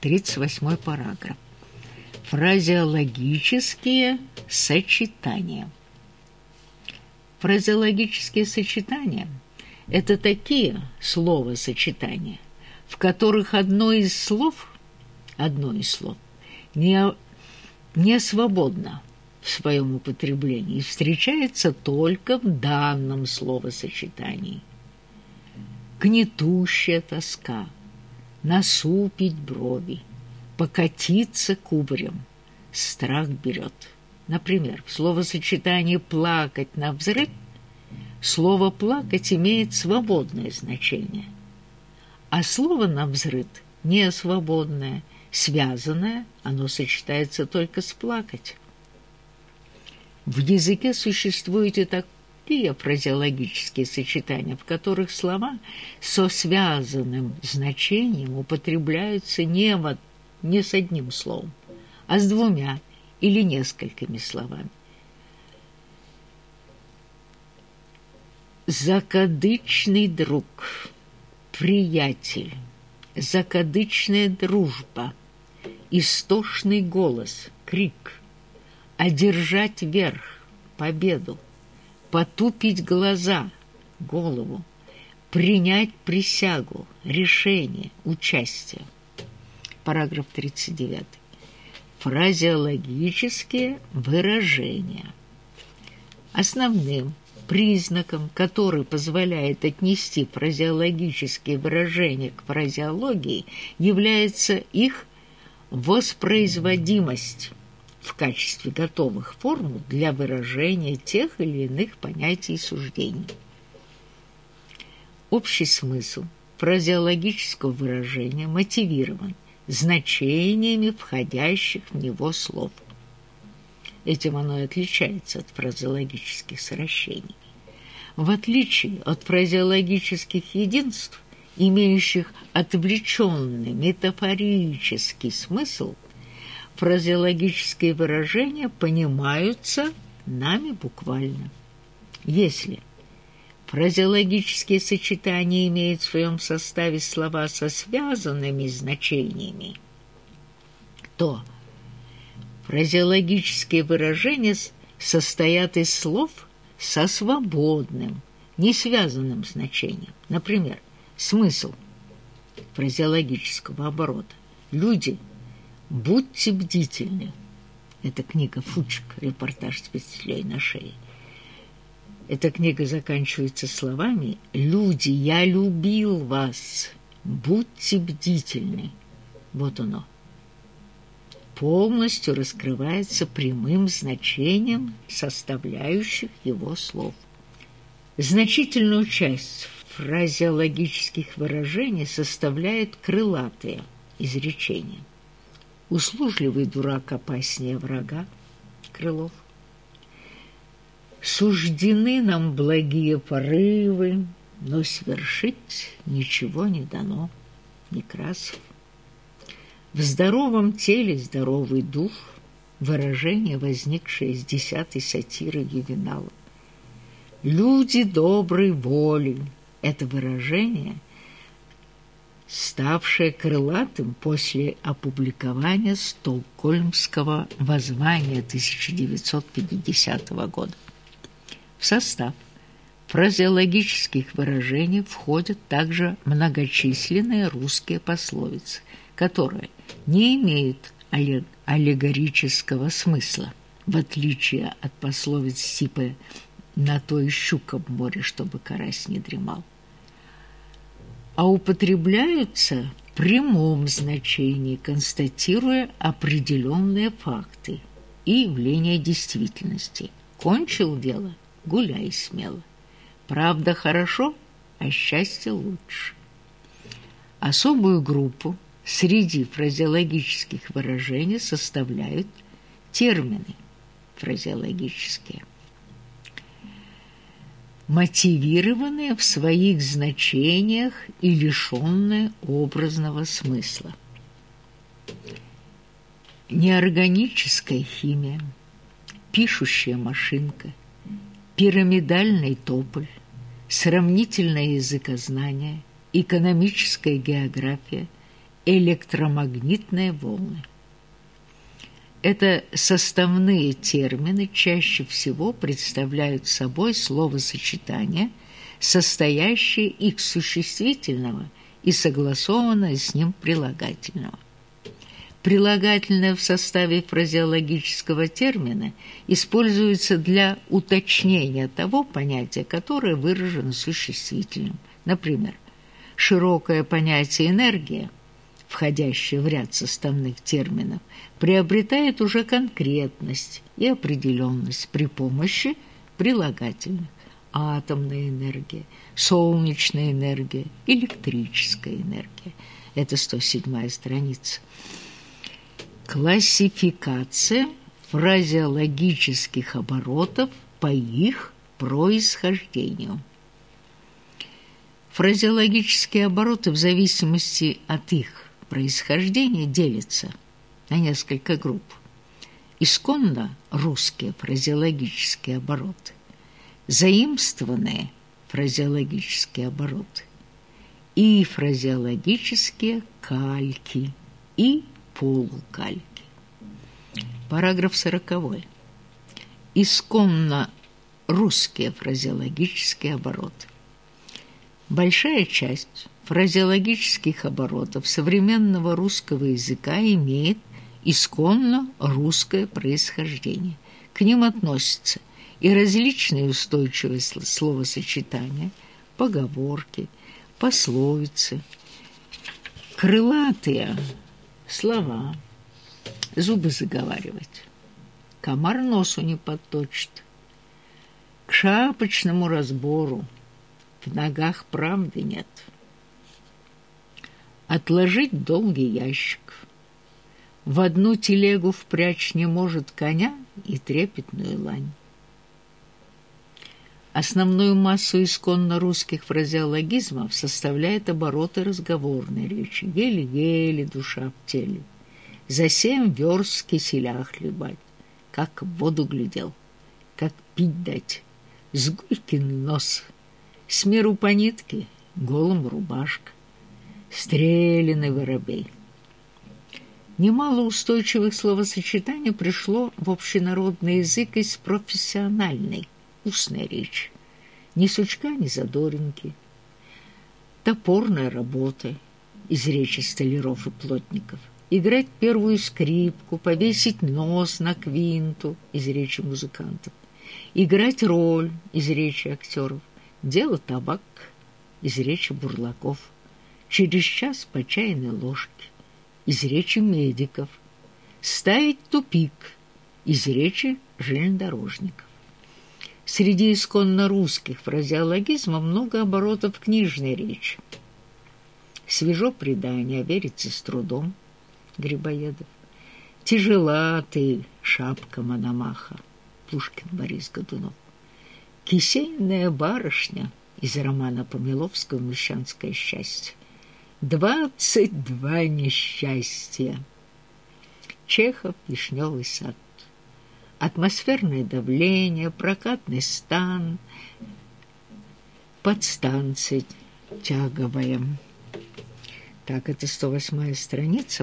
38 параграф. Фразеологические сочетания. Фразеологические сочетания – это такие словосочетания, в которых одно из слов, одно из слов не, не свободно в своем употреблении и встречается только в данном словосочетании. Гнетущая тоска, насупить брови, покатиться кубарем, страх берет. Например, в словосочетании «плакать на взрыв» слово «плакать» имеет свободное значение, а слово «на взрыв» не свободное, связанное, оно сочетается только с «плакать». В языке существуют и такие фразеологические сочетания, в которых слова со связанным значением употребляются не, в, не с одним словом, а с двумя или несколькими словами. Закадычный друг, приятель, закадычная дружба, истошный голос, крик – одержать верх, победу, потупить глаза, голову, принять присягу, решение, участие. Параграф 39. Фразеологические выражения. Основным признаком, который позволяет отнести фразеологические выражения к фразеологии, является их воспроизводимость в качестве готовых формул для выражения тех или иных понятий и суждений. Общий смысл фразеологического выражения мотивирован значениями входящих в него слов. Этим оно и отличается от фразеологических сращений. В отличие от фразеологических единств, имеющих отвлеченный метафорический смысл – фразеологические выражения понимаются нами буквально. Если фразеологические сочетания имеют в своем составе слова со связанными значениями, то фразеологические выражения состоят из слов со свободным, не связанным значением. Например, смысл фразеологического оборота. Люди – Будьте бдительны. Это книга Фучик, репортаж с петлей на шее. Эта книга заканчивается словами «Люди, я любил вас, будьте бдительны». Вот оно. Полностью раскрывается прямым значением составляющих его слов. Значительную часть фразеологических выражений составляют крылатые изречения. Услужливый дурак опаснее врага, Крылов. Суждены нам благие порывы, но свершить ничего не дано, Некрасов. В здоровом теле здоровый дух, выражение, возникшее из десятой сатиры Ювенала. Люди доброй воли – это выражение – ставшее крылатым после опубликования Стокгольмского воззвания 1950 года. В состав фразеологических выражений входят также многочисленные русские пословицы, которые не имеют аллегорического смысла, в отличие от пословиц типа «на то и щука в море, чтобы карась не дремал» а употребляются в прямом значении, констатируя определенные факты и явления действительности. Кончил дело – гуляй смело. Правда хорошо, а счастье лучше. Особую группу среди фразеологических выражений составляют термины фразеологические мотивированные в своих значениях и лишенные образного смысла. Неорганическая химия, пишущая машинка, пирамидальный тополь, сравнительное языкознание, экономическая география, электромагнитные волны. Это составные термины чаще всего представляют собой словосочетания, состоящие из существительного и согласованное с ним прилагательного. Прилагательное в составе фразеологического термина используется для уточнения того понятия, которое выражено существительным. Например, широкое понятие «энергия», входящее в ряд составных терминов, приобретает уже конкретность и определенность при помощи прилагательных атомная энергия, солнечная энергия, электрическая энергия. Это 107 страница. Классификация фразеологических оборотов по их происхождению. Фразеологические обороты в зависимости от их происхождения делятся на несколько групп. Исконно русские фразеологические обороты, заимствованные фразеологические обороты и фразеологические кальки и полукальки. Параграф сороковой. Исконно русские фразеологические обороты. Большая часть фразеологических оборотов современного русского языка имеет исконно русское происхождение. К ним относятся и различные устойчивые словосочетания, поговорки, пословицы, крылатые слова, зубы заговаривать, комар носу не подточит, к шапочному разбору в ногах правды нет. Отложить долгий ящик. В одну телегу впрячь не может коня и трепетную лань. Основную массу исконно русских фразеологизмов составляет обороты разговорной речи. Еле-еле душа в теле. За семь верст киселя хлебать, как в воду глядел, как пить дать. Сгулькин нос, с миру по нитке, голым рубашка, стреляный воробей. Немало устойчивых словосочетаний пришло в общенародный язык из профессиональной – устная речь. Ни сучка, ни задоринки. Топорная работа из речи столяров и плотников. Играть первую скрипку, повесить нос на квинту из речи музыкантов. Играть роль из речи актеров. Дело табак из речи бурлаков. Через час по чайной ложке из речи медиков. Ставить тупик из речи железнодорожников. Среди исконно русских фразеологизмов много оборотов книжной речи. Свежо предание, верится с трудом, Грибоедов. Тяжела ты, шапка Мономаха, Пушкин Борис Годунов. Кисейная барышня из романа Помиловского «Мещанское счастье». Двадцать два несчастья. Чехов «Вишневый сад» атмосферное давление, прокатный стан, подстанция тяговая. Так, это 108 страница.